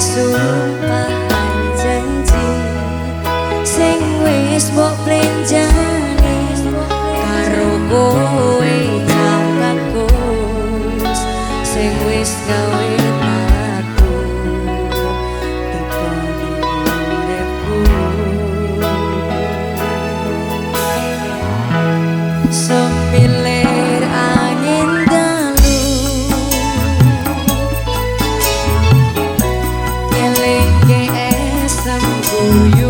sumpah dan janji sing wis mbok you.